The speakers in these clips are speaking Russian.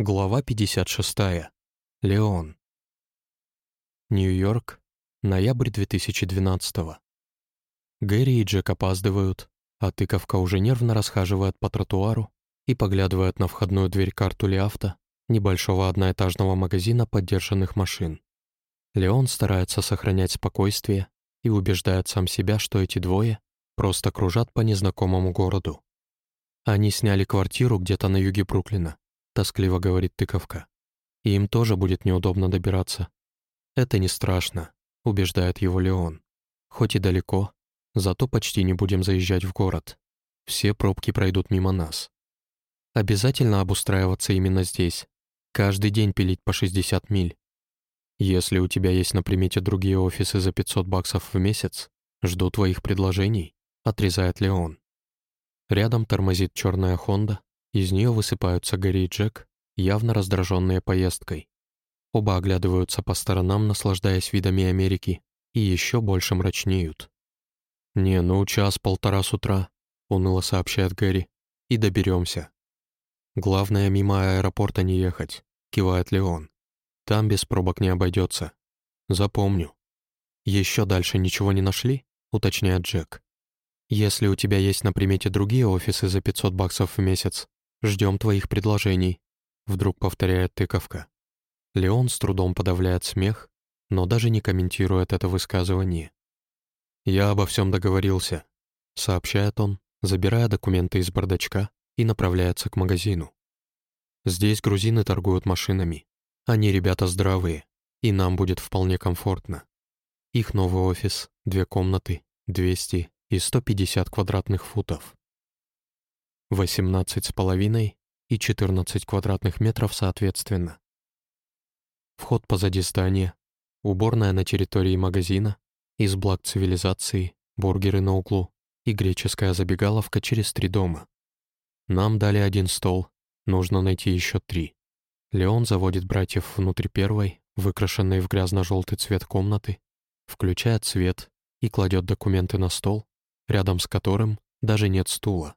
Глава 56. Леон. Нью-Йорк. Ноябрь 2012 Гэри и Джек опаздывают, а тыковка уже нервно расхаживает по тротуару и поглядывает на входную дверь карту авто небольшого одноэтажного магазина поддержанных машин. Леон старается сохранять спокойствие и убеждает сам себя, что эти двое просто кружат по незнакомому городу. Они сняли квартиру где-то на юге Бруклина, тоскливо говорит тыковка. И им тоже будет неудобно добираться. Это не страшно, убеждает его Леон. Хоть и далеко, зато почти не будем заезжать в город. Все пробки пройдут мимо нас. Обязательно обустраиваться именно здесь. Каждый день пилить по 60 миль. Если у тебя есть на примете другие офисы за 500 баксов в месяц, жду твоих предложений, отрезает Леон. Рядом тормозит черная Хонда, из нее высыпаются Гарри и Джек, явно раздраженные поездкой. Оба оглядываются по сторонам, наслаждаясь видами Америки, и еще больше мрачнеют. «Не, ну час-полтора с утра», — уныло сообщает Гэри, — «и доберемся». «Главное, мимо аэропорта не ехать», — кивает Леон. «Там без пробок не обойдется. Запомню». «Еще дальше ничего не нашли?» — уточняет Джек. «Если у тебя есть на примете другие офисы за 500 баксов в месяц, Ждем твоих предложений», — вдруг повторяет тыковка. Леон с трудом подавляет смех, но даже не комментирует это высказывание. «Я обо всем договорился», — сообщает он, забирая документы из бардачка и направляется к магазину. «Здесь грузины торгуют машинами. Они ребята здравые, и нам будет вполне комфортно. Их новый офис, две комнаты, 200 и 150 квадратных футов. 18 с половиной и 14 квадратных метров соответственно. Вход позади здания, уборная на территории магазина, из благ цивилизации, бургеры на углу и греческая забегаловка через три дома. Нам дали один стол, нужно найти еще три. Леон заводит братьев внутрь первой, выкрашенной в грязно-желтый цвет комнаты, включает свет и кладет документы на стол, рядом с которым даже нет стула.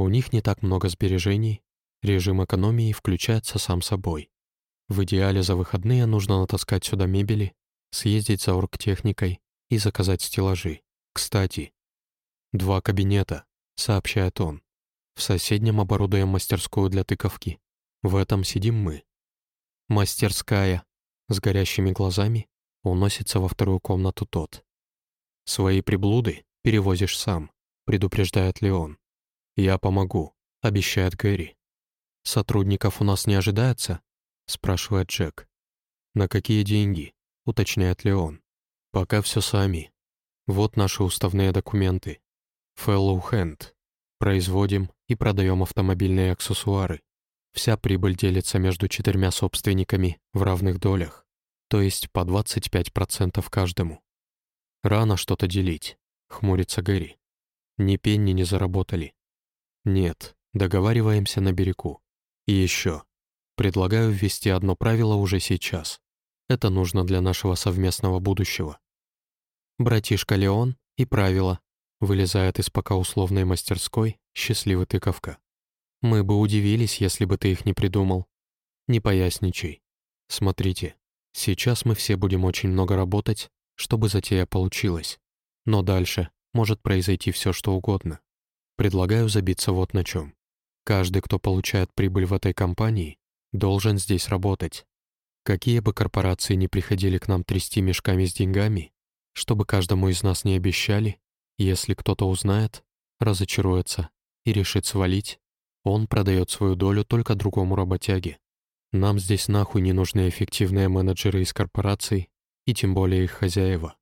У них не так много сбережений, режим экономии включается сам собой. В идеале за выходные нужно натаскать сюда мебели, съездить за оргтехникой и заказать стеллажи. Кстати, «Два кабинета», — сообщает он. «В соседнем оборудуем мастерскую для тыковки. В этом сидим мы». «Мастерская», — с горящими глазами, уносится во вторую комнату тот. «Свои приблуды перевозишь сам», — предупреждает Леон. «Я помогу», — обещает Гэри. «Сотрудников у нас не ожидается?» — спрашивает Джек. «На какие деньги?» — уточняет Леон. «Пока все сами. Вот наши уставные документы. Fellow Hand. Производим и продаем автомобильные аксессуары. Вся прибыль делится между четырьмя собственниками в равных долях, то есть по 25% каждому. Рано что-то делить, хмурится Гэри. Ни пенни не заработали. Нет, договариваемся на берегу. И еще. Предлагаю ввести одно правило уже сейчас. Это нужно для нашего совместного будущего. Братишка Леон и правила. Вылезает из пока условной мастерской счастливый тыковка. Мы бы удивились, если бы ты их не придумал. Не поясничай. Смотрите, сейчас мы все будем очень много работать, чтобы затея получилась. Но дальше может произойти все, что угодно. Предлагаю забиться вот на чем. Каждый, кто получает прибыль в этой компании, должен здесь работать. Какие бы корпорации ни приходили к нам трясти мешками с деньгами, чтобы каждому из нас не обещали, если кто-то узнает, разочаруется и решит свалить, он продает свою долю только другому работяге. Нам здесь нахуй не нужны эффективные менеджеры из корпораций и тем более их хозяева.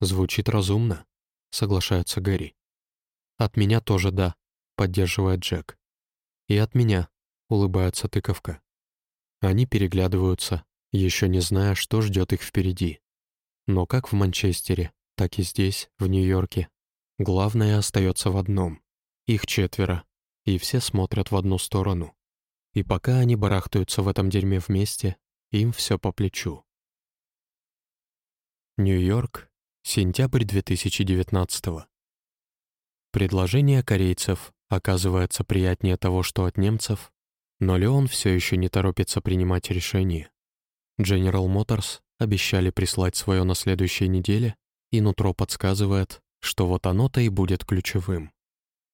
Звучит разумно, соглашается Гэри. «От меня тоже да», — поддерживает Джек. «И от меня», — улыбается тыковка. Они переглядываются, еще не зная, что ждет их впереди. Но как в Манчестере, так и здесь, в Нью-Йорке. Главное остается в одном. Их четверо, и все смотрят в одну сторону. И пока они барахтаются в этом дерьме вместе, им все по плечу. Нью-Йорк, сентябрь 2019 -го. Предложение корейцев оказывается приятнее того, что от немцев, Но Леон все еще не торопится принимать решение. General Motors обещали прислать свое на следующей неделе, и нутро подсказывает, что вот оно-то и будет ключевым.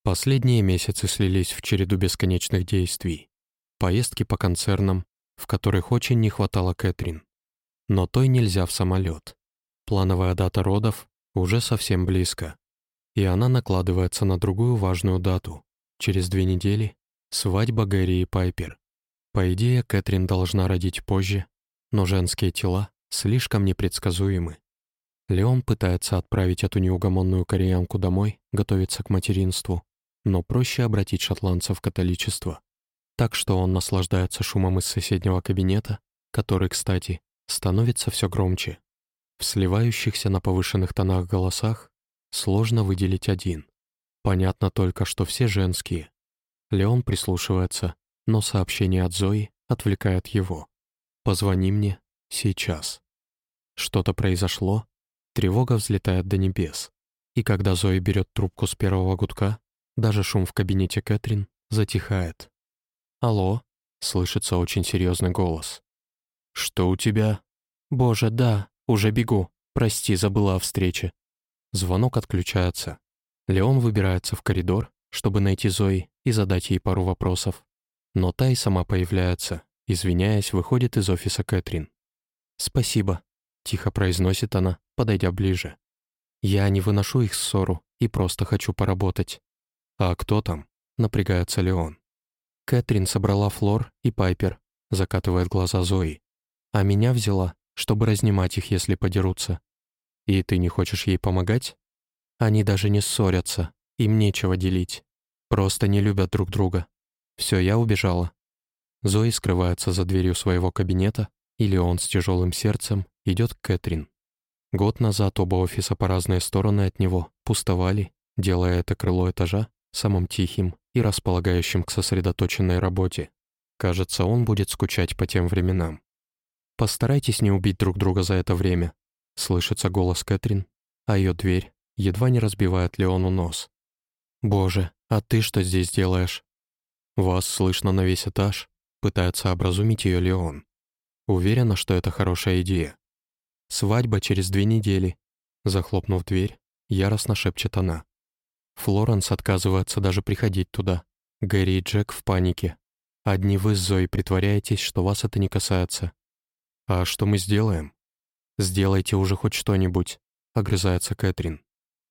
Последние месяцы слились в череду бесконечных действий. Поездки по концернам, в которых очень не хватало Кэтрин. Но той нельзя в самолет. Плановая дата родов уже совсем близко. И она накладывается на другую важную дату. Через две недели — свадьба Гэри и Пайпер. По идее, Кэтрин должна родить позже, но женские тела слишком непредсказуемы. Леон пытается отправить эту неугомонную кореянку домой, готовиться к материнству, но проще обратить шотландцев в католичество. Так что он наслаждается шумом из соседнего кабинета, который, кстати, становится все громче. В сливающихся на повышенных тонах голосах сложно выделить один. Понятно только, что все женские. Леон прислушивается, но сообщение от Зои отвлекает его. «Позвони мне сейчас». Что-то произошло, тревога взлетает до небес. И когда Зои берет трубку с первого гудка, даже шум в кабинете Кэтрин затихает. «Алло?» — слышится очень серьезный голос. «Что у тебя?» «Боже, да, уже бегу. Прости, забыла о встрече». Звонок отключается. Леон выбирается в коридор, чтобы найти Зои и задать ей пару вопросов. Но та и сама появляется, извиняясь, выходит из офиса Кэтрин. «Спасибо», — тихо произносит она, подойдя ближе. «Я не выношу их ссору и просто хочу поработать». «А кто там?» — напрягается Леон. Кэтрин собрала Флор и Пайпер, закатывает глаза Зои. А меня взяла, чтобы разнимать их, если подерутся. И ты не хочешь ей помогать? Они даже не ссорятся, им нечего делить. Просто не любят друг друга. Все, я убежала. Зои скрывается за дверью своего кабинета, или он с тяжелым сердцем идет к Кэтрин. Год назад оба офиса по разные стороны от него пустовали, делая это крыло этажа самым тихим и располагающим к сосредоточенной работе. Кажется, он будет скучать по тем временам. «Постарайтесь не убить друг друга за это время», — слышится голос Кэтрин, а ее дверь едва не разбивает Леону нос. «Боже, а ты что здесь делаешь?» «Вас слышно на весь этаж», — пытается образумить ее Леон. Уверена, что это хорошая идея. «Свадьба через две недели», — захлопнув дверь, яростно шепчет она. Флоренс отказывается даже приходить туда. Гэри и Джек в панике. Одни вы с Зоей притворяетесь, что вас это не касается. «А что мы сделаем?» «Сделайте уже хоть что-нибудь», — огрызается Кэтрин.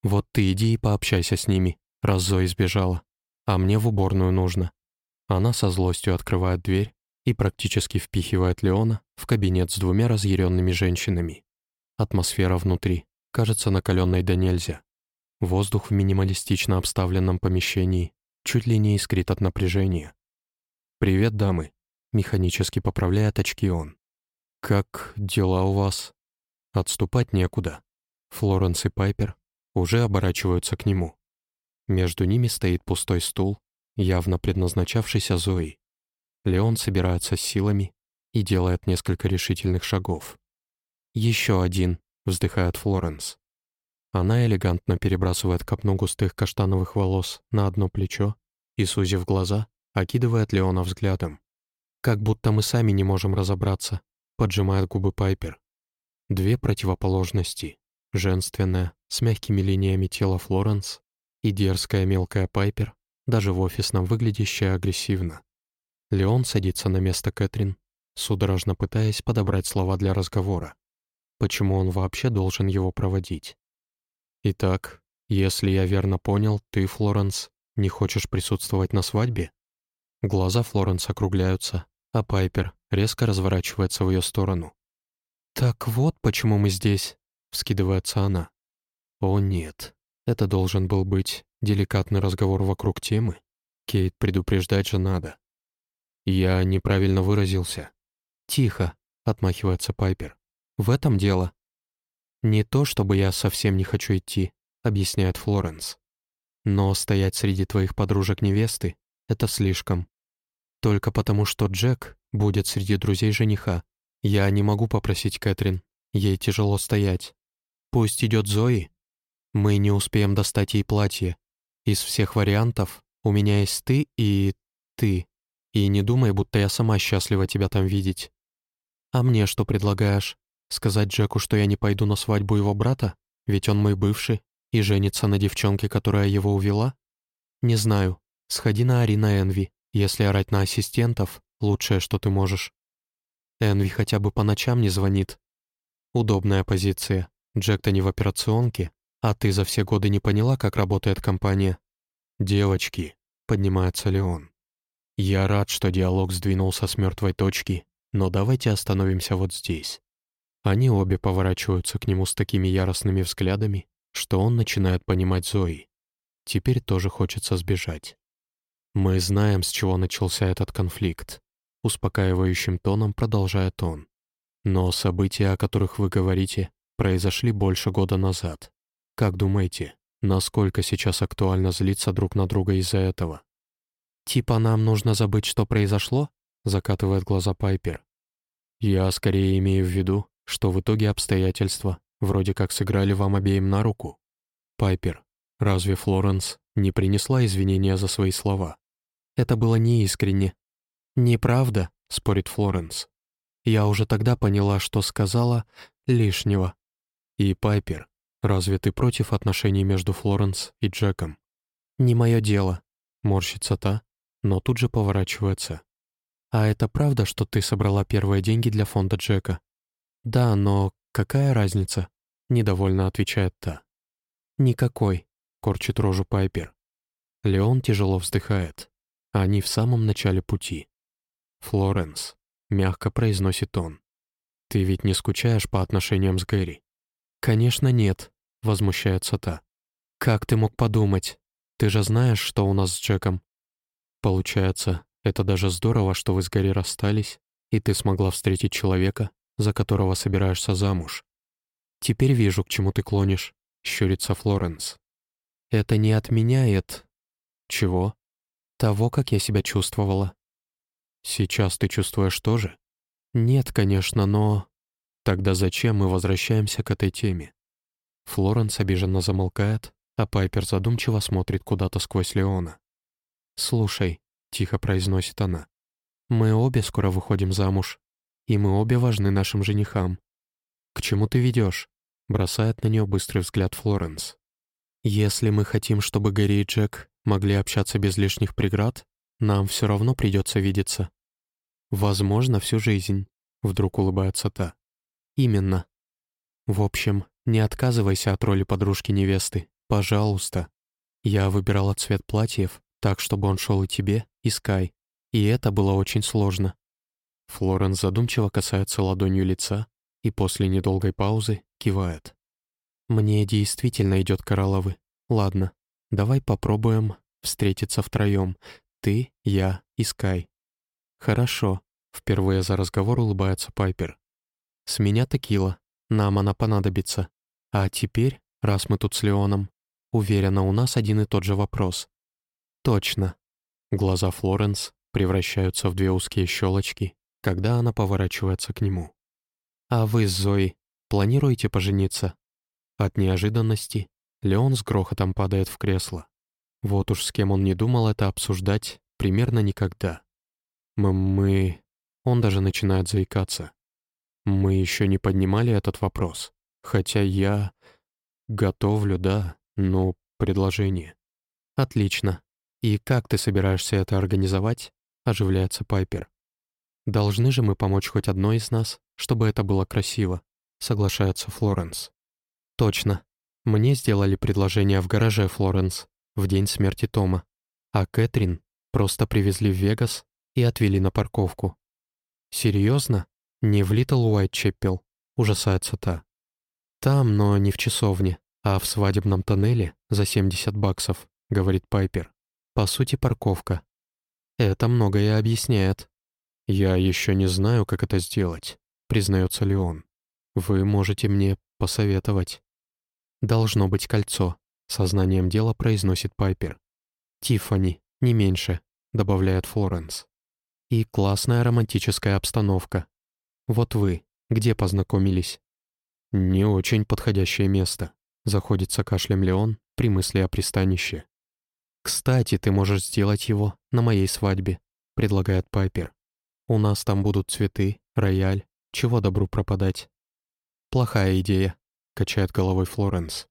«Вот ты иди и пообщайся с ними, раз Зои сбежала. А мне в уборную нужно». Она со злостью открывает дверь и практически впихивает Леона в кабинет с двумя разъяренными женщинами. Атмосфера внутри кажется накаленной до нельзя. Воздух в минималистично обставленном помещении чуть ли не искрит от напряжения. «Привет, дамы», — механически поправляет очки он. «Как дела у вас?» Отступать некуда. Флоренс и Пайпер уже оборачиваются к нему. Между ними стоит пустой стул, явно предназначавшийся Зои. Леон собирается с силами и делает несколько решительных шагов. «Еще один», — вздыхает Флоренс. Она элегантно перебрасывает копну густых каштановых волос на одно плечо и, сузив глаза, окидывает Леона взглядом. «Как будто мы сами не можем разобраться, поджимает губы Пайпер. Две противоположности. Женственная, с мягкими линиями тела Флоренс и дерзкая мелкая Пайпер, даже в офисном выглядящая агрессивно. Леон садится на место Кэтрин, судорожно пытаясь подобрать слова для разговора. Почему он вообще должен его проводить? «Итак, если я верно понял, ты, Флоренс, не хочешь присутствовать на свадьбе?» Глаза Флоренс округляются, а Пайпер резко разворачивается в ее сторону. «Так вот почему мы здесь», — вскидывается она. «О нет, это должен был быть деликатный разговор вокруг темы. Кейт предупреждать же надо». «Я неправильно выразился». «Тихо», — отмахивается Пайпер. «В этом дело». «Не то, чтобы я совсем не хочу идти», — объясняет Флоренс. «Но стоять среди твоих подружек невесты — это слишком. Только потому, что Джек будет среди друзей жениха. Я не могу попросить Кэтрин. Ей тяжело стоять. Пусть идет Зои. Мы не успеем достать ей платье. Из всех вариантов у меня есть ты и ты. И не думай, будто я сама счастлива тебя там видеть. А мне что предлагаешь? Сказать Джеку, что я не пойду на свадьбу его брата? Ведь он мой бывший и женится на девчонке, которая его увела? Не знаю. Сходи на Арина Энви. Если орать на ассистентов, лучшее, что ты можешь. Энви хотя бы по ночам не звонит. Удобная позиция. Джек-то не в операционке, а ты за все годы не поняла, как работает компания. «Девочки», — поднимается Леон. «Я рад, что диалог сдвинулся с мертвой точки, но давайте остановимся вот здесь». Они обе поворачиваются к нему с такими яростными взглядами, что он начинает понимать Зои. Теперь тоже хочется сбежать. «Мы знаем, с чего начался этот конфликт», — успокаивающим тоном продолжает он. «Но события, о которых вы говорите, произошли больше года назад. Как думаете, насколько сейчас актуально злиться друг на друга из-за этого?» «Типа нам нужно забыть, что произошло?» — закатывает глаза Пайпер. «Я скорее имею в виду, что в итоге обстоятельства вроде как сыграли вам обеим на руку. Пайпер, разве Флоренс не принесла извинения за свои слова? Это было неискренне. «Неправда», — спорит Флоренс. «Я уже тогда поняла, что сказала лишнего». «И, Пайпер, разве ты против отношений между Флоренс и Джеком?» «Не мое дело», — морщится та, но тут же поворачивается. «А это правда, что ты собрала первые деньги для фонда Джека?» «Да, но какая разница?» — недовольно отвечает та. «Никакой», — корчит рожу Пайпер. Леон тяжело вздыхает. Они в самом начале пути. «Флоренс», — мягко произносит он, — «ты ведь не скучаешь по отношениям с Гэри?» «Конечно нет», — возмущается та. «Как ты мог подумать? Ты же знаешь, что у нас с Джеком». «Получается, это даже здорово, что вы с Гэри расстались, и ты смогла встретить человека, за которого собираешься замуж. Теперь вижу, к чему ты клонишь», — щурится Флоренс. «Это не отменяет...» «Чего?» того, как я себя чувствовала. Сейчас ты чувствуешь то же? Нет, конечно, но... Тогда зачем мы возвращаемся к этой теме? Флоренс обиженно замолкает, а Пайпер задумчиво смотрит куда-то сквозь Леона. «Слушай», — тихо произносит она, — «мы обе скоро выходим замуж, и мы обе важны нашим женихам. К чему ты ведешь?» — бросает на нее быстрый взгляд Флоренс. «Если мы хотим, чтобы Гэри и Джек могли общаться без лишних преград, нам все равно придется видеться. Возможно, всю жизнь, вдруг улыбается та. Именно. В общем, не отказывайся от роли подружки-невесты, пожалуйста. Я выбирала цвет платьев, так, чтобы он шел и тебе, и Скай. И это было очень сложно. Флоренс задумчиво касается ладонью лица и после недолгой паузы кивает. «Мне действительно идет коралловый. Ладно, Давай попробуем встретиться втроем. Ты, я и Скай. Хорошо. Впервые за разговор улыбается Пайпер. С меня текила. Нам она понадобится. А теперь, раз мы тут с Леоном, уверена, у нас один и тот же вопрос. Точно. Глаза Флоренс превращаются в две узкие щелочки, когда она поворачивается к нему. «А вы с Зоей планируете пожениться?» От неожиданности Леон с грохотом падает в кресло. Вот уж с кем он не думал это обсуждать, примерно никогда. Мы... Он даже начинает заикаться. Мы еще не поднимали этот вопрос. Хотя я... Готовлю, да, но предложение. Отлично. И как ты собираешься это организовать? Оживляется Пайпер. Должны же мы помочь хоть одной из нас, чтобы это было красиво, соглашается Флоренс. Точно. Мне сделали предложение в гараже Флоренс в день смерти Тома, а Кэтрин просто привезли в Вегас и отвели на парковку. «Серьезно? Не в Литл Уайт Чеппел?» — ужасается та. «Там, но не в часовне, а в свадебном тоннеле за 70 баксов», — говорит Пайпер. «По сути, парковка. Это многое объясняет». «Я еще не знаю, как это сделать», — признается Леон. «Вы можете мне посоветовать». «Должно быть кольцо», — сознанием дела произносит Пайпер. «Тиффани, не меньше», — добавляет Флоренс. «И классная романтическая обстановка. Вот вы, где познакомились?» «Не очень подходящее место», — заходится кашлем Леон при мысли о пристанище. «Кстати, ты можешь сделать его на моей свадьбе. предлагает Пайпер. «У нас там будут цветы, рояль. Чего добру пропадать?» «Плохая идея», — качает головой Флоренс.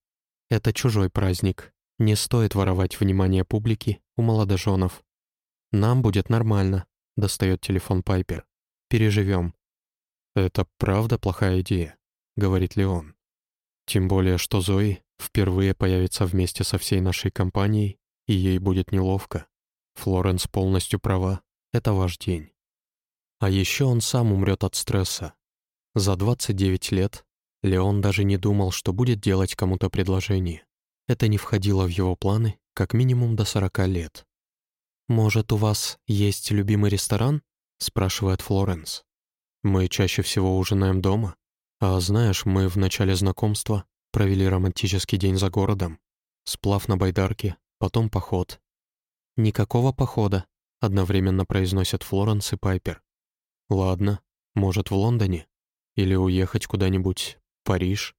«Это чужой праздник. Не стоит воровать внимание публики у молодоженов. Нам будет нормально», — достает телефон Пайпер. «Переживем». «Это правда плохая идея», — говорит Леон. «Тем более, что Зои впервые появится вместе со всей нашей компанией, и ей будет неловко. Флоренс полностью права, это ваш день. А еще он сам умрет от стресса. За 29 лет Леон даже не думал, что будет делать кому-то предложение. Это не входило в его планы как минимум до 40 лет. «Может, у вас есть любимый ресторан?» — спрашивает Флоренс. «Мы чаще всего ужинаем дома. А знаешь, мы в начале знакомства провели романтический день за городом. Сплав на байдарке, потом поход. «Никакого похода», — одновременно произносят Флоренс и Пайпер. «Ладно, может, в Лондоне? Или уехать куда-нибудь? Париж?»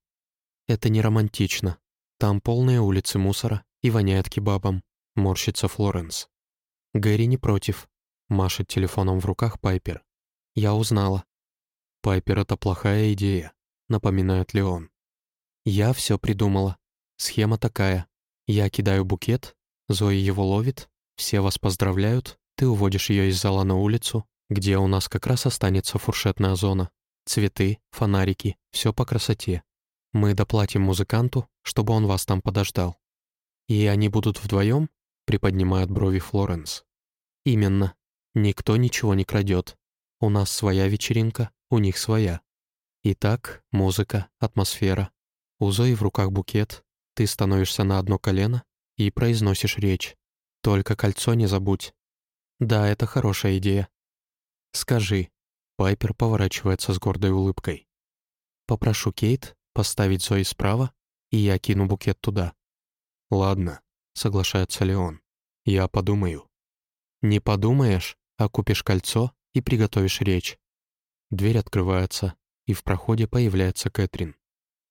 «Это не романтично. Там полные улицы мусора и воняет кебабом», — морщится Флоренс. Гэри не против. Машет телефоном в руках Пайпер. «Я узнала». «Пайпер — это плохая идея», — напоминает Леон. «Я все придумала. Схема такая. Я кидаю букет, Зоя его ловит, все вас поздравляют, ты уводишь ее из зала на улицу, где у нас как раз останется фуршетная зона. Цветы, фонарики, все по красоте. Мы доплатим музыканту, чтобы он вас там подождал. И они будут вдвоем? приподнимает брови Флоренс. Именно. Никто ничего не крадет. У нас своя вечеринка, у них своя. Итак, музыка, атмосфера. У Зои в руках букет, ты становишься на одно колено и произносишь речь. Только кольцо не забудь. Да, это хорошая идея. Скажи. Пайпер поворачивается с гордой улыбкой. Попрошу Кейт поставить Зои справа, и я кину букет туда. Ладно, соглашается Леон. Я подумаю. Не подумаешь, а купишь кольцо и приготовишь речь. Дверь открывается, и в проходе появляется Кэтрин.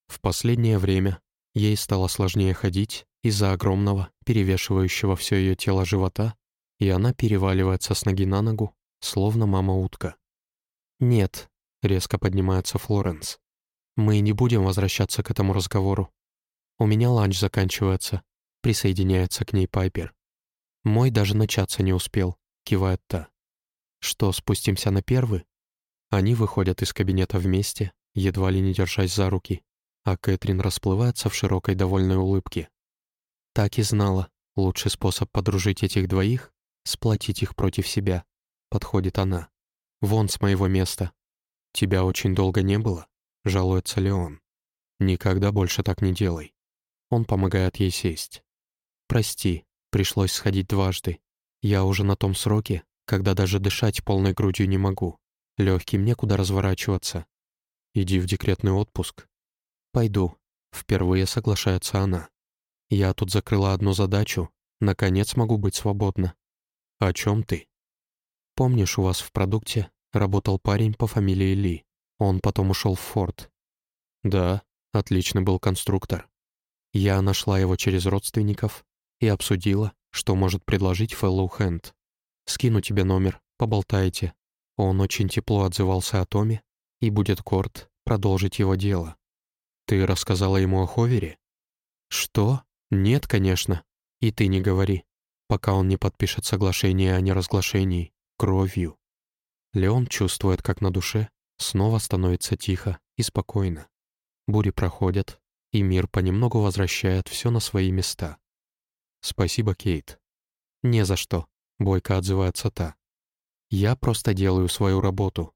В последнее время ей стало сложнее ходить, из-за огромного, перевешивающего все ее тело живота, и она переваливается с ноги на ногу, словно мама-утка. «Нет», — резко поднимается Флоренс. «Мы не будем возвращаться к этому разговору. У меня ланч заканчивается», — присоединяется к ней Пайпер. «Мой даже начаться не успел», — кивает та. «Что, спустимся на первый?» Они выходят из кабинета вместе, едва ли не держась за руки, а Кэтрин расплывается в широкой довольной улыбке. Так и знала. Лучший способ подружить этих двоих — сплотить их против себя. Подходит она. «Вон с моего места». «Тебя очень долго не было?» — жалуется Леон. «Никогда больше так не делай». Он помогает ей сесть. «Прости, пришлось сходить дважды. Я уже на том сроке, когда даже дышать полной грудью не могу. Легким некуда разворачиваться. Иди в декретный отпуск». «Пойду». Впервые соглашается она. Я тут закрыла одну задачу, наконец могу быть свободна. О чем ты? Помнишь, у вас в продукте работал парень по фамилии Ли? Он потом ушел в Форд. Да, отличный был конструктор. Я нашла его через родственников и обсудила, что может предложить Фэллоу Хэнд. Скину тебе номер, поболтайте. Он очень тепло отзывался о Томе, и будет горд продолжить его дело. Ты рассказала ему о Ховере? Что? «Нет, конечно. И ты не говори, пока он не подпишет соглашение о неразглашении кровью». Леон чувствует, как на душе снова становится тихо и спокойно. Бури проходят, и мир понемногу возвращает все на свои места. «Спасибо, Кейт». «Не за что», — бойко отзывается та. «Я просто делаю свою работу.